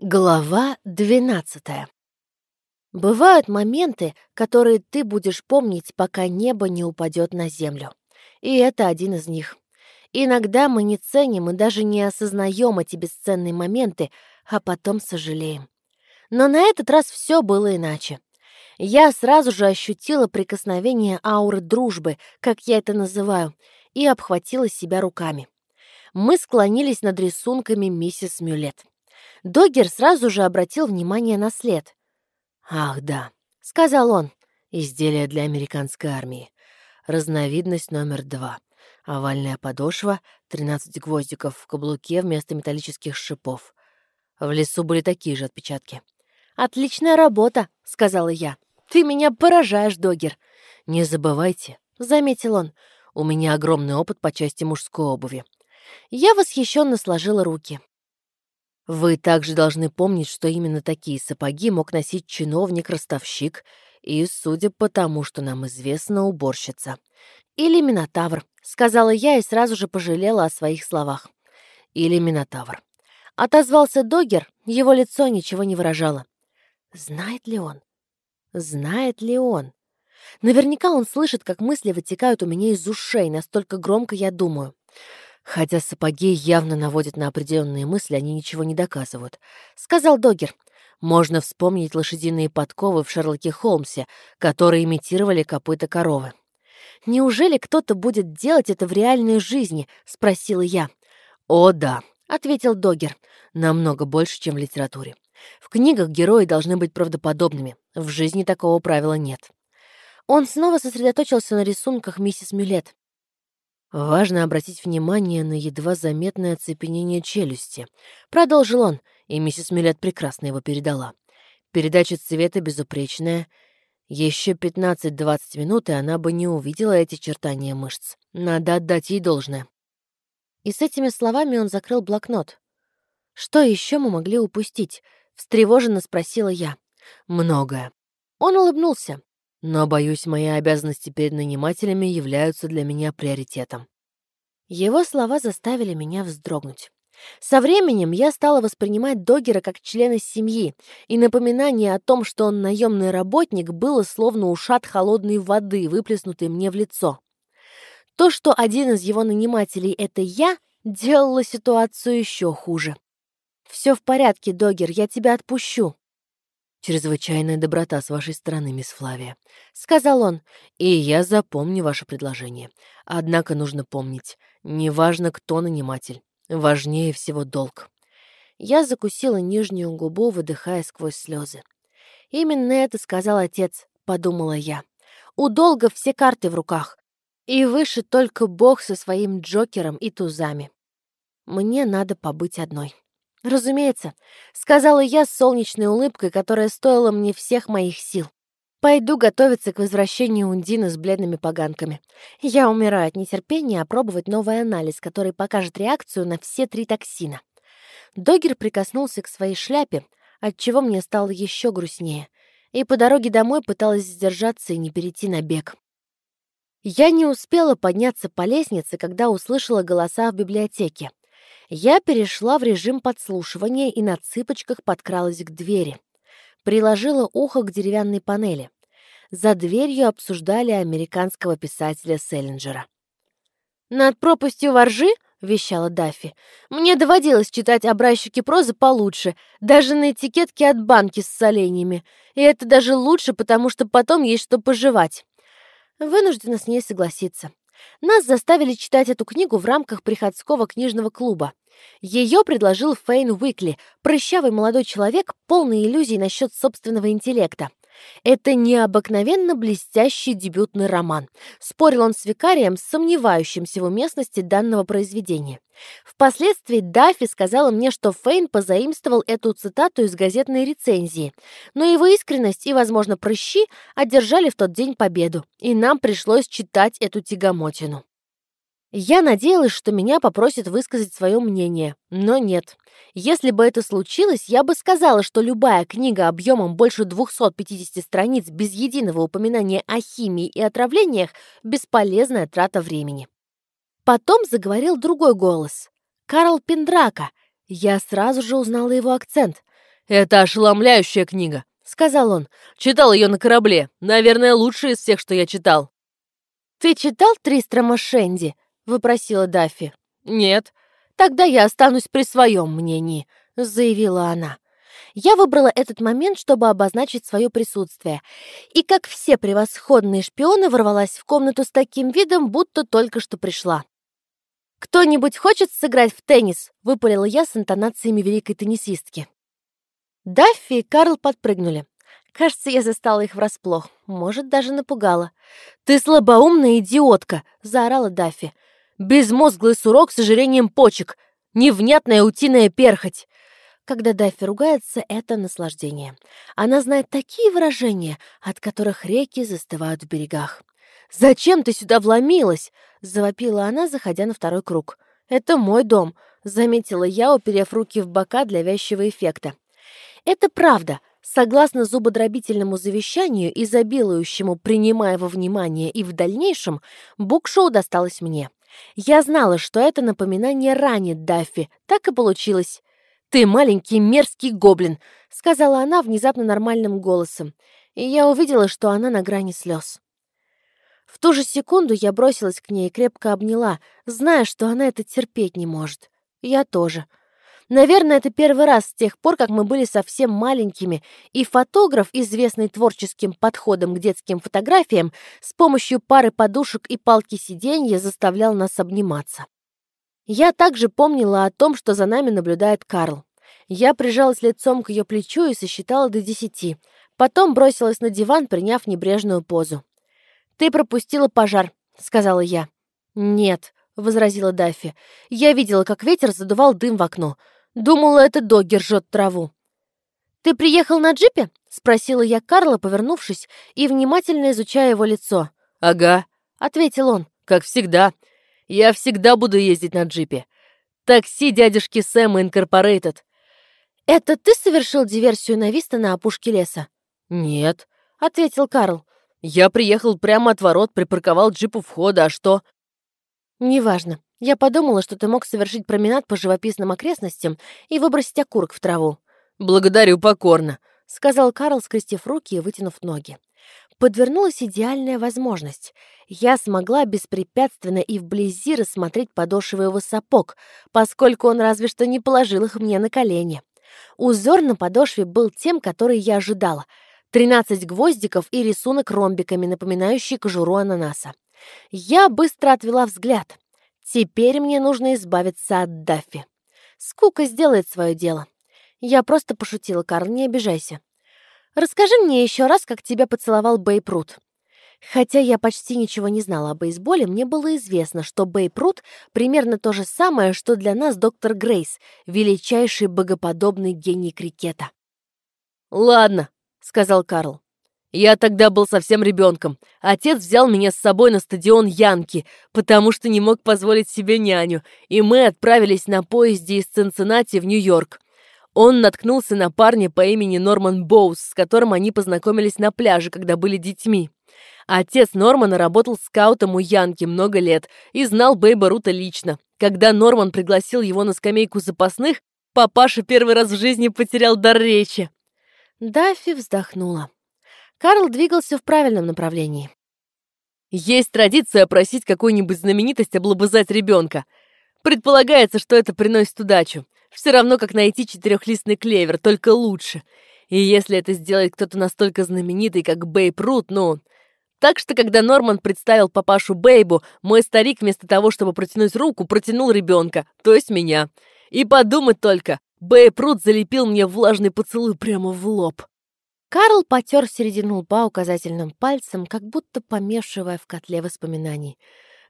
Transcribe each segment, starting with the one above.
Глава двенадцатая. Бывают моменты, которые ты будешь помнить, пока небо не упадет на землю. И это один из них. Иногда мы не ценим и даже не осознаем эти бесценные моменты, а потом сожалеем. Но на этот раз все было иначе. Я сразу же ощутила прикосновение ауры дружбы, как я это называю, и обхватила себя руками. Мы склонились над рисунками миссис Мюлет. Догер сразу же обратил внимание на след. «Ах, да», — сказал он, — «изделие для американской армии. Разновидность номер два. Овальная подошва, 13 гвоздиков в каблуке вместо металлических шипов. В лесу были такие же отпечатки». «Отличная работа», — сказала я. «Ты меня поражаешь, Догер». «Не забывайте», — заметил он, — «у меня огромный опыт по части мужской обуви». Я восхищенно сложила руки. Вы также должны помнить, что именно такие сапоги мог носить чиновник-ростовщик и, судя по тому, что нам известно, уборщица. Или Минотавр, сказала я и сразу же пожалела о своих словах. Или Минотавр. Отозвался Догер, его лицо ничего не выражало. Знает ли он? Знает ли он? Наверняка он слышит, как мысли вытекают у меня из ушей, настолько громко я думаю. Хотя сапоги явно наводят на определенные мысли, они ничего не доказывают. Сказал Догер. Можно вспомнить лошадиные подковы в Шерлоке Холмсе, которые имитировали копыта коровы. «Неужели кто-то будет делать это в реальной жизни?» — спросила я. «О, да», — ответил Догер. «Намного больше, чем в литературе. В книгах герои должны быть правдоподобными. В жизни такого правила нет». Он снова сосредоточился на рисунках миссис Мюлет. Важно обратить внимание на едва заметное оцепенение челюсти. Продолжил он, и миссис Миллет прекрасно его передала. Передача цвета безупречная. Еще 15-20 минут, и она бы не увидела эти чертания мышц. Надо отдать ей должное. И с этими словами он закрыл блокнот. «Что еще мы могли упустить?» — встревоженно спросила я. «Многое». Он улыбнулся. Но, боюсь, мои обязанности перед нанимателями являются для меня приоритетом. Его слова заставили меня вздрогнуть. Со временем я стала воспринимать Догера как члена семьи, и напоминание о том, что он наемный работник, было словно ушат холодной воды, выплеснутой мне в лицо. То, что один из его нанимателей — это я, делало ситуацию еще хуже. «Все в порядке, Догер, я тебя отпущу», «Чрезвычайная доброта с вашей стороны, мисс Флавия», — сказал он, — «и я запомню ваше предложение. Однако нужно помнить, неважно, кто наниматель, важнее всего долг». Я закусила нижнюю губу, выдыхая сквозь слезы. «Именно это сказал отец», — подумала я. «У долга все карты в руках, и выше только Бог со своим Джокером и тузами. Мне надо побыть одной». «Разумеется», — сказала я с солнечной улыбкой, которая стоила мне всех моих сил. «Пойду готовиться к возвращению Ундины с бледными поганками. Я умираю от нетерпения опробовать новый анализ, который покажет реакцию на все три токсина». Догер прикоснулся к своей шляпе, отчего мне стало еще грустнее, и по дороге домой пыталась сдержаться и не перейти на бег. Я не успела подняться по лестнице, когда услышала голоса в библиотеке. Я перешла в режим подслушивания и на цыпочках подкралась к двери. Приложила ухо к деревянной панели. За дверью обсуждали американского писателя Селлинджера. «Над пропастью воржи?» — вещала Даффи. «Мне доводилось читать образчики прозы получше, даже на этикетке от банки с соленьями. И это даже лучше, потому что потом есть что пожевать». Вынуждена с ней согласиться. Нас заставили читать эту книгу в рамках приходского книжного клуба. Ее предложил Фейн Уикли, прыщавый молодой человек, полный иллюзий насчет собственного интеллекта. Это необыкновенно блестящий дебютный роман. Спорил он с викарием, сомневающимся в уместности данного произведения. Впоследствии Даффи сказала мне, что Фейн позаимствовал эту цитату из газетной рецензии. Но его искренность и, возможно, прыщи одержали в тот день победу, и нам пришлось читать эту тягомотину. Я надеялась, что меня попросят высказать свое мнение, но нет. Если бы это случилось, я бы сказала, что любая книга объемом больше 250 страниц без единого упоминания о химии и отравлениях – бесполезная трата времени. Потом заговорил другой голос. Карл Пендрака. Я сразу же узнала его акцент. «Это ошеломляющая книга», — сказал он. «Читал ее на корабле. Наверное, лучшая из всех, что я читал». «Ты читал Тристрама Шенди?» — выпросила Даффи. «Нет». «Тогда я останусь при своем мнении», — заявила она. Я выбрала этот момент, чтобы обозначить свое присутствие. И, как все превосходные шпионы, ворвалась в комнату с таким видом, будто только что пришла. «Кто-нибудь хочет сыграть в теннис?» — выпалила я с интонациями великой теннисистки. Даффи и Карл подпрыгнули. Кажется, я застала их врасплох. Может, даже напугала. «Ты слабоумная идиотка!» — заорала Даффи. «Безмозглый сурок с ожирением почек! Невнятная утиная перхоть!» Когда Даффи ругается, это наслаждение. Она знает такие выражения, от которых реки застывают в берегах. «Зачем ты сюда вломилась?» — завопила она, заходя на второй круг. «Это мой дом», — заметила я, уперев руки в бока для вязчего эффекта. «Это правда. Согласно зубодробительному завещанию, изобилующему, принимая во внимание и в дальнейшем, букшоу досталось мне. Я знала, что это напоминание ранит Даффи. Так и получилось. «Ты маленький мерзкий гоблин», — сказала она внезапно нормальным голосом, и я увидела, что она на грани слез. В ту же секунду я бросилась к ней и крепко обняла, зная, что она это терпеть не может. Я тоже. Наверное, это первый раз с тех пор, как мы были совсем маленькими, и фотограф, известный творческим подходом к детским фотографиям, с помощью пары подушек и палки сиденья заставлял нас обниматься. Я также помнила о том, что за нами наблюдает Карл. Я прижалась лицом к ее плечу и сосчитала до десяти. Потом бросилась на диван, приняв небрежную позу. «Ты пропустила пожар», — сказала я. «Нет», — возразила Даффи. «Я видела, как ветер задувал дым в окно. Думала, это Доггер жжет траву». «Ты приехал на джипе?» — спросила я Карла, повернувшись и внимательно изучая его лицо. «Ага», — ответил он, — «как всегда. Я всегда буду ездить на джипе. Такси дядюшки Сэма Инкорпорейтед. Это ты совершил диверсию на Виста на опушке леса? Нет, ответил Карл. Я приехал прямо от ворот, припарковал джип у входа, а что? Неважно. Я подумала, что ты мог совершить променад по живописным окрестностям и выбросить окурок в траву. Благодарю покорно, сказал Карл, скрестив руки и вытянув ноги подвернулась идеальная возможность. Я смогла беспрепятственно и вблизи рассмотреть подошвы его сапог, поскольку он разве что не положил их мне на колени. Узор на подошве был тем, который я ожидала. Тринадцать гвоздиков и рисунок ромбиками, напоминающий кожуру ананаса. Я быстро отвела взгляд. Теперь мне нужно избавиться от Даффи. Скука сделает свое дело. Я просто пошутила, Карл, не обижайся. Расскажи мне еще раз, как тебя поцеловал Бейб Рут. Хотя я почти ничего не знала о бейсболе, мне было известно, что Бейб Рут примерно то же самое, что для нас доктор Грейс, величайший богоподобный гений крикета. «Ладно», — сказал Карл. «Я тогда был совсем ребенком. Отец взял меня с собой на стадион Янки, потому что не мог позволить себе няню, и мы отправились на поезде из Цинциннати в Нью-Йорк. Он наткнулся на парня по имени Норман Боус, с которым они познакомились на пляже, когда были детьми. Отец Нормана работал скаутом у Янки много лет и знал Бейба Рута лично. Когда Норман пригласил его на скамейку запасных, папаша первый раз в жизни потерял дар речи. Даффи вздохнула. Карл двигался в правильном направлении. Есть традиция просить какую-нибудь знаменитость облобызать ребенка. Предполагается, что это приносит удачу. Все равно, как найти четырехлистный клевер, только лучше. И если это сделает кто-то настолько знаменитый, как Бейб Рут, ну... Так что, когда Норман представил папашу Бейбу, мой старик вместо того, чтобы протянуть руку, протянул ребенка, то есть меня. И подумать только, Бейб Рут залепил мне влажный поцелуй прямо в лоб. Карл потер середину лба указательным пальцем, как будто помешивая в котле воспоминаний.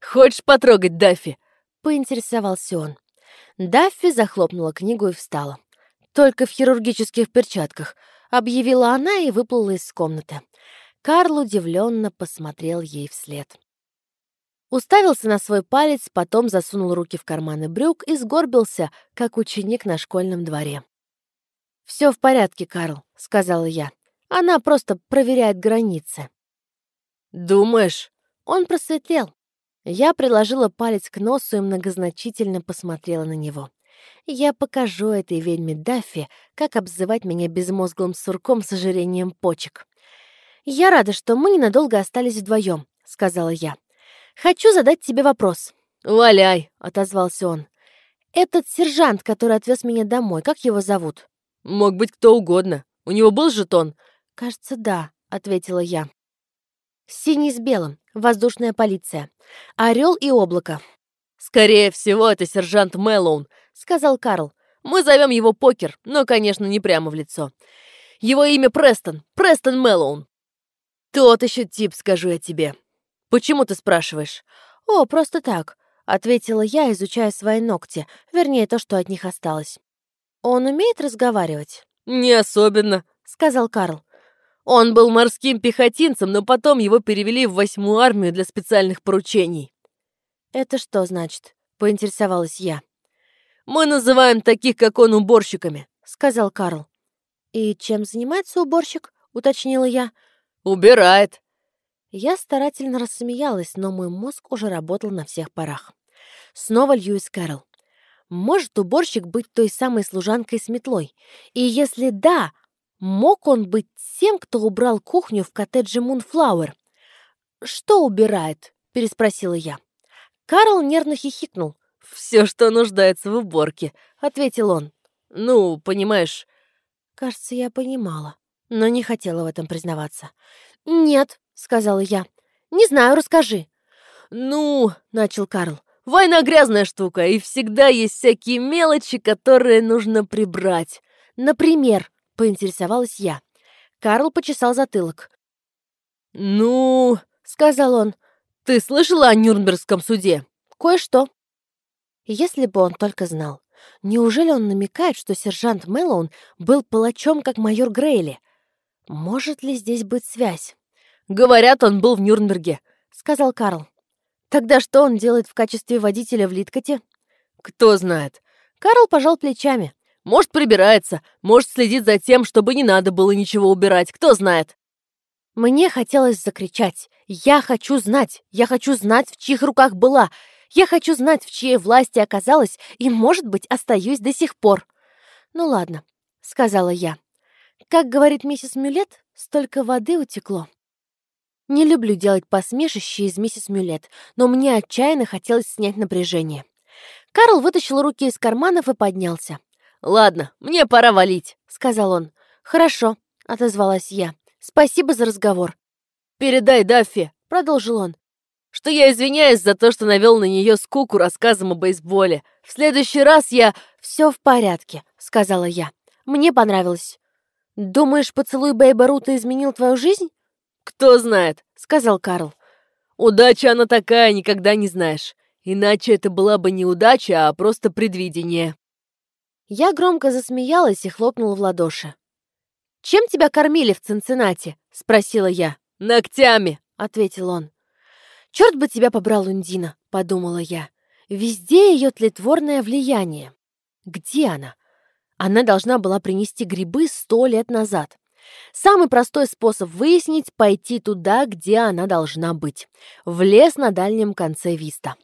«Хочешь потрогать, Даффи?» — поинтересовался он. Даффи захлопнула книгу и встала. «Только в хирургических перчатках», — объявила она и выплыла из комнаты. Карл удивленно посмотрел ей вслед. Уставился на свой палец, потом засунул руки в карманы брюк и сгорбился, как ученик на школьном дворе. «Все в порядке, Карл», — сказала я. «Она просто проверяет границы». «Думаешь?» Он просветлел. Я приложила палец к носу и многозначительно посмотрела на него. Я покажу этой ведьме Даффи, как обзывать меня безмозглым сурком с ожирением почек. «Я рада, что мы ненадолго остались вдвоем», — сказала я. «Хочу задать тебе вопрос». «Валяй», — отозвался он. «Этот сержант, который отвез меня домой, как его зовут?» «Мог быть кто угодно. У него был жетон?» «Кажется, да», — ответила я. «Синий с белым. Воздушная полиция. Орел и облако». «Скорее всего, это сержант Мэллоун», — сказал Карл. «Мы зовем его Покер, но, конечно, не прямо в лицо. Его имя Престон. Престон Мэллоун». «Тот еще тип, скажу я тебе. Почему ты спрашиваешь?» «О, просто так», — ответила я, изучая свои ногти, вернее, то, что от них осталось. «Он умеет разговаривать?» «Не особенно», — сказал Карл. Он был морским пехотинцем, но потом его перевели в восьмую армию для специальных поручений. «Это что значит?» — поинтересовалась я. «Мы называем таких, как он, уборщиками», — сказал Карл. «И чем занимается уборщик?» — уточнила я. «Убирает». Я старательно рассмеялась, но мой мозг уже работал на всех парах. Снова Льюис Кэрролл. Может уборщик быть той самой служанкой с метлой? И если да, Мог он быть тем, кто убрал кухню в коттедже Мунфлауэр? «Что убирает?» — переспросила я. Карл нервно хихикнул. «Все, что нуждается в уборке», — ответил он. «Ну, понимаешь...» Кажется, я понимала, но не хотела в этом признаваться. «Нет», — сказала я. «Не знаю, расскажи». «Ну», — начал Карл, — «война грязная штука, и всегда есть всякие мелочи, которые нужно прибрать. Например, поинтересовалась я. Карл почесал затылок. «Ну...» — сказал он. «Ты слышала о Нюрнбергском суде?» «Кое-что». Если бы он только знал. Неужели он намекает, что сержант Мэллоун был палачом, как майор Грейли? Может ли здесь быть связь? «Говорят, он был в Нюрнберге», — сказал Карл. «Тогда что он делает в качестве водителя в Литкоте?» «Кто знает». Карл пожал плечами. Может, прибирается, может, следит за тем, чтобы не надо было ничего убирать, кто знает. Мне хотелось закричать. Я хочу знать. Я хочу знать, в чьих руках была. Я хочу знать, в чьей власти оказалась, и, может быть, остаюсь до сих пор. Ну ладно, сказала я. Как говорит миссис Мюлет, столько воды утекло. Не люблю делать посмешище из миссис Мюлет, но мне отчаянно хотелось снять напряжение. Карл вытащил руки из карманов и поднялся. «Ладно, мне пора валить», — сказал он. «Хорошо», — отозвалась я. «Спасибо за разговор». «Передай Даффи», — продолжил он, «что я извиняюсь за то, что навел на нее скуку рассказом о бейсболе. В следующий раз я...» «Все в порядке», — сказала я. «Мне понравилось». «Думаешь, поцелуй Бейба Рута изменил твою жизнь?» «Кто знает», — сказал Карл. «Удача она такая, никогда не знаешь. Иначе это была бы не удача, а просто предвидение». Я громко засмеялась и хлопнула в ладоши. «Чем тебя кормили в Цинциннати?» — спросила я. «Ногтями!» — ответил он. «Черт бы тебя побрал, Ундина!» — подумала я. «Везде ее тлетворное влияние. Где она?» Она должна была принести грибы сто лет назад. Самый простой способ выяснить — пойти туда, где она должна быть. В лес на дальнем конце Виста.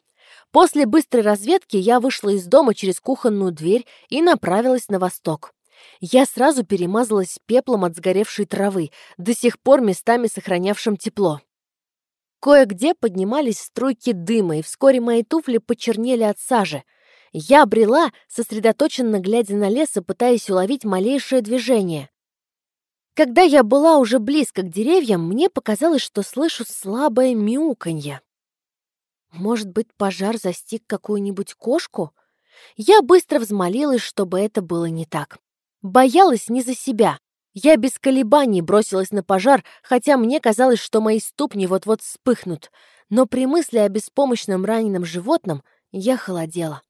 После быстрой разведки я вышла из дома через кухонную дверь и направилась на восток. Я сразу перемазалась пеплом от сгоревшей травы, до сих пор местами сохранявшим тепло. Кое-где поднимались струйки дыма, и вскоре мои туфли почернели от сажи. Я брела, сосредоточенно глядя на лес и пытаясь уловить малейшее движение. Когда я была уже близко к деревьям, мне показалось, что слышу слабое мяуканье. Может быть, пожар застиг какую-нибудь кошку? Я быстро взмолилась, чтобы это было не так. Боялась не за себя. Я без колебаний бросилась на пожар, хотя мне казалось, что мои ступни вот-вот вспыхнут. Но при мысли о беспомощном раненом животном я холодела.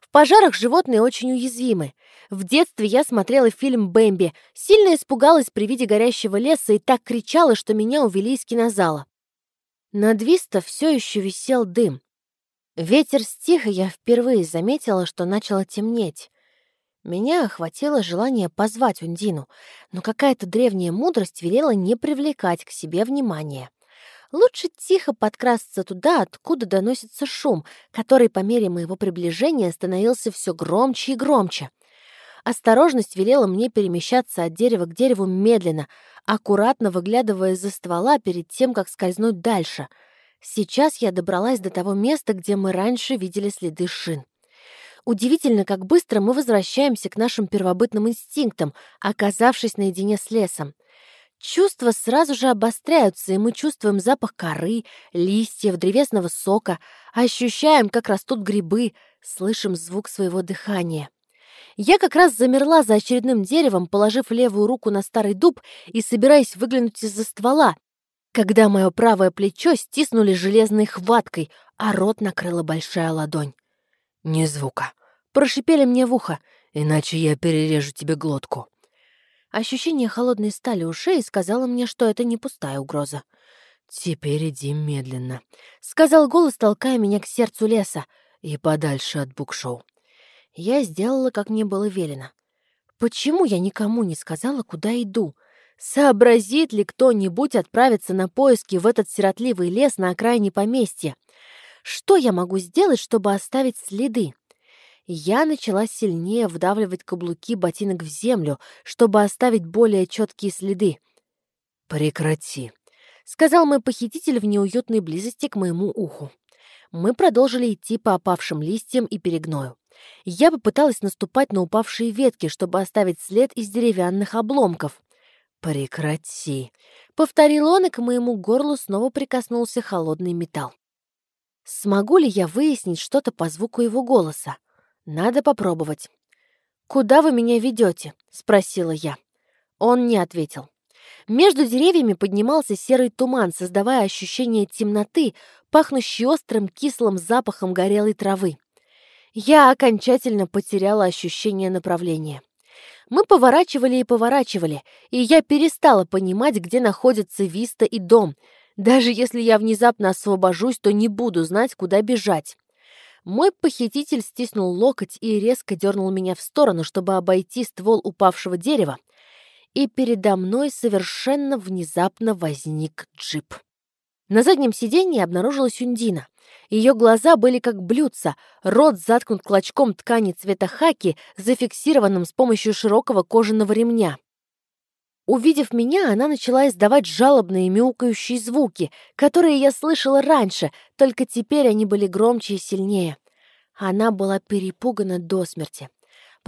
В пожарах животные очень уязвимы. В детстве я смотрела фильм «Бэмби», сильно испугалась при виде горящего леса и так кричала, что меня увели из кинозала. Над Виста все еще висел дым. Ветер стих, и я впервые заметила, что начало темнеть. Меня охватило желание позвать Ундину, но какая-то древняя мудрость велела не привлекать к себе внимания. Лучше тихо подкрасться туда, откуда доносится шум, который по мере моего приближения становился все громче и громче. Осторожность велела мне перемещаться от дерева к дереву медленно, аккуратно выглядывая из-за ствола перед тем, как скользнуть дальше. Сейчас я добралась до того места, где мы раньше видели следы шин. Удивительно, как быстро мы возвращаемся к нашим первобытным инстинктам, оказавшись наедине с лесом. Чувства сразу же обостряются, и мы чувствуем запах коры, листьев, древесного сока, ощущаем, как растут грибы, слышим звук своего дыхания. Я как раз замерла за очередным деревом, положив левую руку на старый дуб и собираясь выглянуть из-за ствола, когда мое правое плечо стиснули железной хваткой, а рот накрыла большая ладонь. «Ни звука», — прошипели мне в ухо, «иначе я перережу тебе глотку». Ощущение холодной стали ушей сказало мне, что это не пустая угроза. «Теперь иди медленно», — сказал голос, толкая меня к сердцу леса. «И подальше от букшоу». Я сделала, как мне было велено. Почему я никому не сказала, куда иду? Сообразит ли кто-нибудь отправиться на поиски в этот сиротливый лес на окраине поместья? Что я могу сделать, чтобы оставить следы? Я начала сильнее вдавливать каблуки ботинок в землю, чтобы оставить более четкие следы. «Прекрати», — сказал мой похититель в неуютной близости к моему уху. Мы продолжили идти по опавшим листьям и перегною. Я попыталась наступать на упавшие ветки, чтобы оставить след из деревянных обломков. «Прекрати», — повторил он, и к моему горлу снова прикоснулся холодный металл. Смогу ли я выяснить что-то по звуку его голоса? Надо попробовать. «Куда вы меня ведете?» — спросила я. Он не ответил. Между деревьями поднимался серый туман, создавая ощущение темноты, пахнущей острым кислым запахом горелой травы. Я окончательно потеряла ощущение направления. Мы поворачивали и поворачивали, и я перестала понимать, где находятся Виста и дом. Даже если я внезапно освобожусь, то не буду знать, куда бежать. Мой похититель стиснул локоть и резко дернул меня в сторону, чтобы обойти ствол упавшего дерева, и передо мной совершенно внезапно возник джип. На заднем сиденье обнаружилась Ундина. Ее глаза были как блюдца, рот заткнут клочком ткани цвета хаки, зафиксированным с помощью широкого кожаного ремня. Увидев меня, она начала издавать жалобные мяукающие звуки, которые я слышала раньше, только теперь они были громче и сильнее. Она была перепугана до смерти.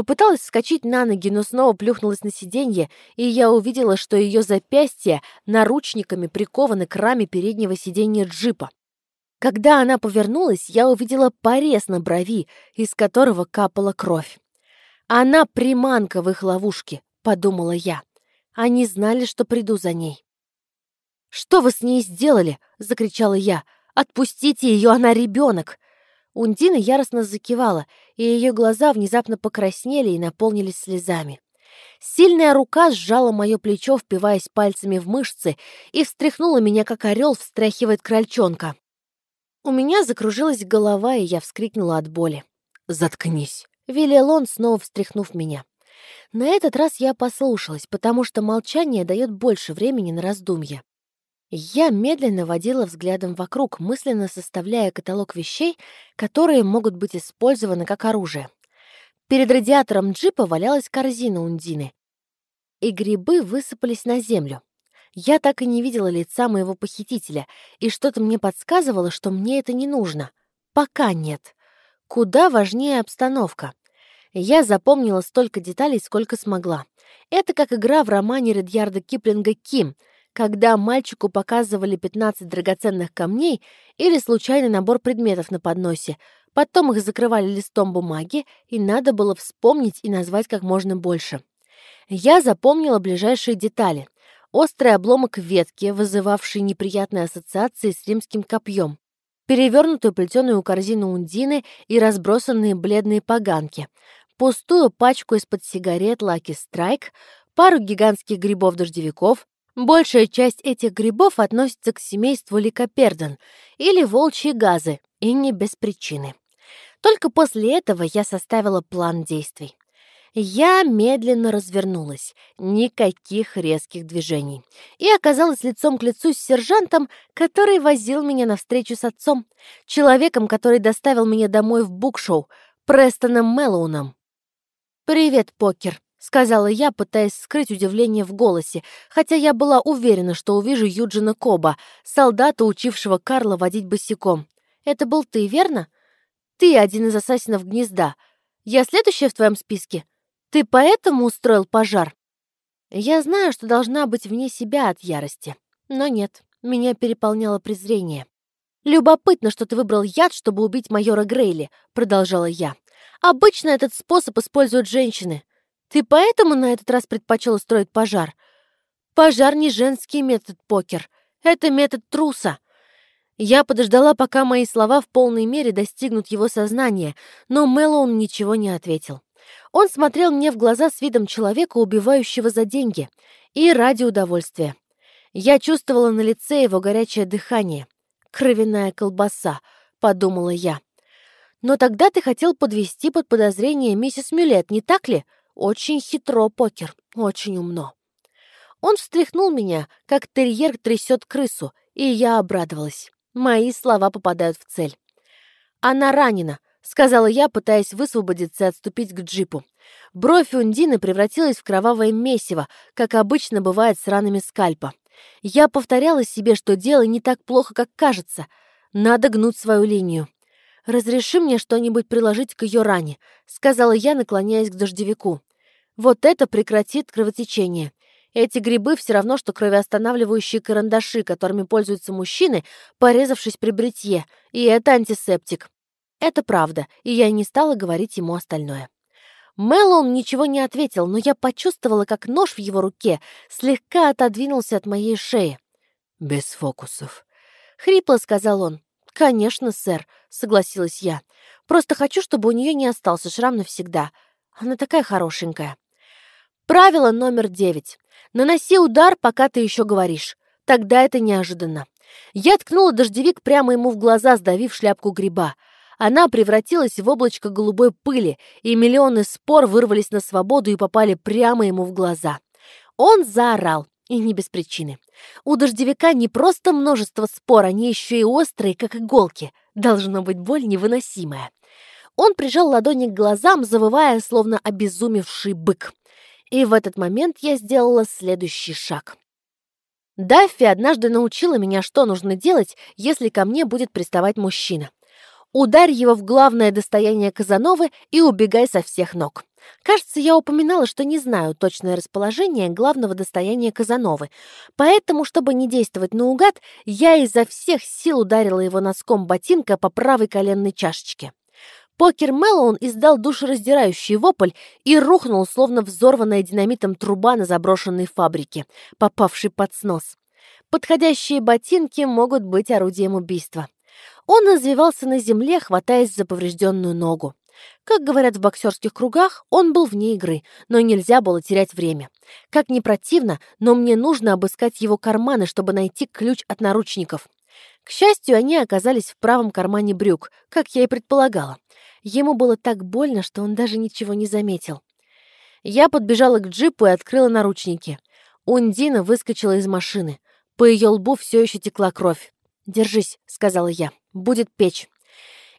Попыталась вскочить на ноги, но снова плюхнулась на сиденье, и я увидела, что ее запястья наручниками прикованы к раме переднего сиденья джипа. Когда она повернулась, я увидела порез на брови, из которого капала кровь. «Она приманка в их ловушке», — подумала я. Они знали, что приду за ней. «Что вы с ней сделали?» — закричала я. «Отпустите ее, она ребенок!» Ундина яростно закивала, и ее глаза внезапно покраснели и наполнились слезами. Сильная рука сжала мое плечо, впиваясь пальцами в мышцы, и встряхнула меня, как орел встряхивает крольчонка. У меня закружилась голова, и я вскрикнула от боли. «Заткнись!» — велел он, снова встряхнув меня. На этот раз я послушалась, потому что молчание дает больше времени на раздумье. Я медленно водила взглядом вокруг, мысленно составляя каталог вещей, которые могут быть использованы как оружие. Перед радиатором джипа валялась корзина Ундины, и грибы высыпались на землю. Я так и не видела лица моего похитителя, и что-то мне подсказывало, что мне это не нужно. Пока нет. Куда важнее обстановка. Я запомнила столько деталей, сколько смогла. Это как игра в романе Редьярда Киплинга «Ким», когда мальчику показывали 15 драгоценных камней или случайный набор предметов на подносе. Потом их закрывали листом бумаги, и надо было вспомнить и назвать как можно больше. Я запомнила ближайшие детали. Острый обломок ветки, вызывавший неприятные ассоциации с римским копьем перевернутую плетеную корзину ундины и разбросанные бледные поганки, пустую пачку из-под сигарет Lucky Strike, пару гигантских грибов-дождевиков. Большая часть этих грибов относится к семейству ликоперден или волчьи газы, и не без причины. Только после этого я составила план действий. Я медленно развернулась, никаких резких движений, и оказалась лицом к лицу с сержантом, который возил меня навстречу с отцом, человеком, который доставил меня домой в букшоу, Престоном Мэллоуном. «Привет, покер», — сказала я, пытаясь скрыть удивление в голосе, хотя я была уверена, что увижу Юджина Коба, солдата, учившего Карла водить босиком. «Это был ты, верно? Ты один из ассасинов гнезда. Я следующая в твоем списке?» Ты поэтому устроил пожар? Я знаю, что должна быть вне себя от ярости. Но нет, меня переполняло презрение. «Любопытно, что ты выбрал яд, чтобы убить майора Грейли», — продолжала я. «Обычно этот способ используют женщины. Ты поэтому на этот раз предпочел устроить пожар?» «Пожар не женский метод, покер. Это метод труса». Я подождала, пока мои слова в полной мере достигнут его сознания, но Мэллоун ничего не ответил. Он смотрел мне в глаза с видом человека, убивающего за деньги, и ради удовольствия. Я чувствовала на лице его горячее дыхание. «Кровяная колбаса», — подумала я. «Но тогда ты хотел подвести под подозрение миссис Мюлет, не так ли? Очень хитро, покер, очень умно». Он встряхнул меня, как терьер трясет крысу, и я обрадовалась. Мои слова попадают в цель. «Она ранена», — сказала я, пытаясь высвободиться и отступить к джипу. Бровь Ундины превратилась в кровавое месиво, как обычно бывает с ранами скальпа. Я повторяла себе, что дело не так плохо, как кажется. Надо гнуть свою линию. «Разреши мне что-нибудь приложить к ее ране», — сказала я, наклоняясь к дождевику. «Вот это прекратит кровотечение. Эти грибы все равно, что кровоостанавливающие карандаши, которыми пользуются мужчины, порезавшись при бритье, и это антисептик. Это правда, и я не стала говорить ему остальное. Мэллоун ничего не ответил, но я почувствовала, как нож в его руке слегка отодвинулся от моей шеи. «Без фокусов», — хрипло сказал он. «Конечно, сэр», — согласилась я. «Просто хочу, чтобы у нее не остался шрам навсегда. Она такая хорошенькая». Правило номер девять. Наноси удар, пока ты еще говоришь. Тогда это неожиданно. Я ткнула дождевик прямо ему в глаза, сдавив шляпку гриба. Она превратилась в облачко голубой пыли, и миллионы спор вырвались на свободу и попали прямо ему в глаза. Он заорал, и не без причины. У дождевика не просто множество спор, они еще и острые, как иголки. Должно быть боль невыносимая. Он прижал ладони к глазам, завывая, словно обезумевший бык. И в этот момент я сделала следующий шаг. Даффи однажды научила меня, что нужно делать, если ко мне будет приставать мужчина. Ударь его в главное достояние Казановы и убегай со всех ног. Кажется, я упоминала, что не знаю точное расположение главного достояния Казановы, поэтому, чтобы не действовать наугад, я изо всех сил ударила его носком ботинка по правой коленной чашечке. Покер Мэллоун издал душераздирающий вопль и рухнул, словно взорванная динамитом труба на заброшенной фабрике, попавшей под снос. Подходящие ботинки могут быть орудием убийства. Он извивался на земле, хватаясь за поврежденную ногу. Как говорят в боксерских кругах, он был вне игры, но нельзя было терять время. Как ни противно, но мне нужно обыскать его карманы, чтобы найти ключ от наручников. К счастью, они оказались в правом кармане брюк, как я и предполагала. Ему было так больно, что он даже ничего не заметил. Я подбежала к джипу и открыла наручники. Ундина выскочила из машины. По ее лбу все еще текла кровь. «Держись», — сказала я. «Будет печь».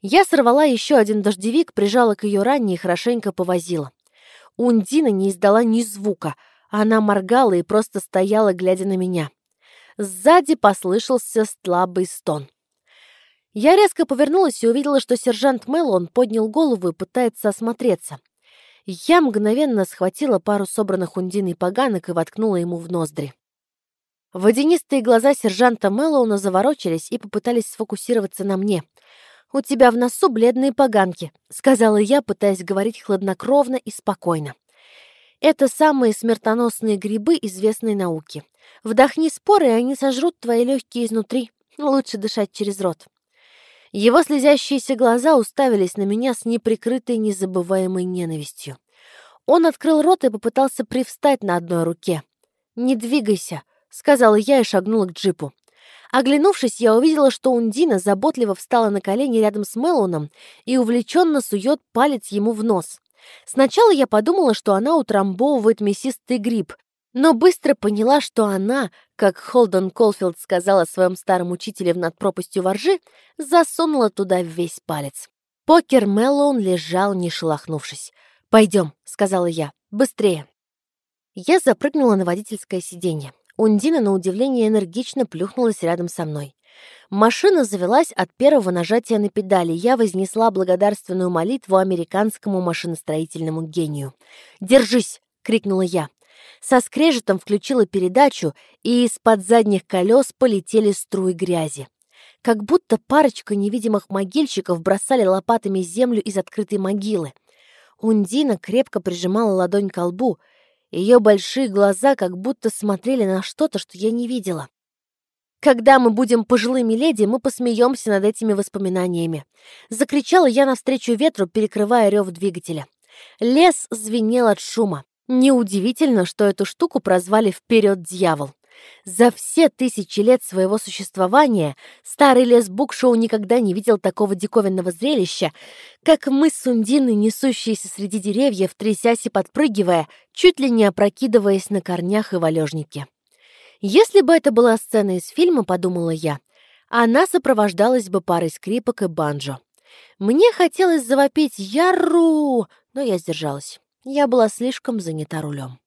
Я сорвала еще один дождевик, прижала к ее ране и хорошенько повозила. Ундина не издала ни звука. Она моргала и просто стояла, глядя на меня. Сзади послышался слабый стон. Я резко повернулась и увидела, что сержант Мэллоун поднял голову и пытается осмотреться. Я мгновенно схватила пару собранных ундиной поганок и воткнула ему в ноздри. Водянистые глаза сержанта Мэллоуна заворочились и попытались сфокусироваться на мне. «У тебя в носу бледные поганки», — сказала я, пытаясь говорить хладнокровно и спокойно. «Это самые смертоносные грибы известной науки. Вдохни споры, и они сожрут твои легкие изнутри. Лучше дышать через рот». Его слезящиеся глаза уставились на меня с неприкрытой незабываемой ненавистью. Он открыл рот и попытался привстать на одной руке. «Не двигайся», сказала я и шагнула к джипу. Оглянувшись, я увидела, что Ундина заботливо встала на колени рядом с Мелоном и увлеченно сует палец ему в нос. Сначала я подумала, что она утрамбовывает мясистый гриб, но быстро поняла, что она, как Холден Колфилд сказал о своем старом учителе в над пропастью воржи, засунула туда весь палец. Покер Меллоун лежал, не шелохнувшись. «Пойдем», — сказала я, — «быстрее». Я запрыгнула на водительское сиденье. Ундина, на удивление, энергично плюхнулась рядом со мной. Машина завелась от первого нажатия на педали. Я вознесла благодарственную молитву американскому машиностроительному гению. «Держись!» — крикнула я. Со скрежетом включила передачу, и из-под задних колес полетели струи грязи. Как будто парочка невидимых могильщиков бросали лопатами землю из открытой могилы. Ундина крепко прижимала ладонь к лбу. Ее большие глаза как будто смотрели на что-то, что я не видела. Когда мы будем пожилыми леди, мы посмеемся над этими воспоминаниями. Закричала я навстречу ветру, перекрывая рев двигателя. Лес звенел от шума. Неудивительно, что эту штуку прозвали «Вперед, дьявол». За все тысячи лет своего существования старый лес Букшоу никогда не видел такого диковинного зрелища, как мы с Сундиной, несущиеся среди деревьев, трясясь и подпрыгивая, чуть ли не опрокидываясь на корнях и валежнике. Если бы это была сцена из фильма, подумала я, она сопровождалась бы парой скрипок и банджо. Мне хотелось завопить «Яру!», но я сдержалась. Я была слишком занята рулем.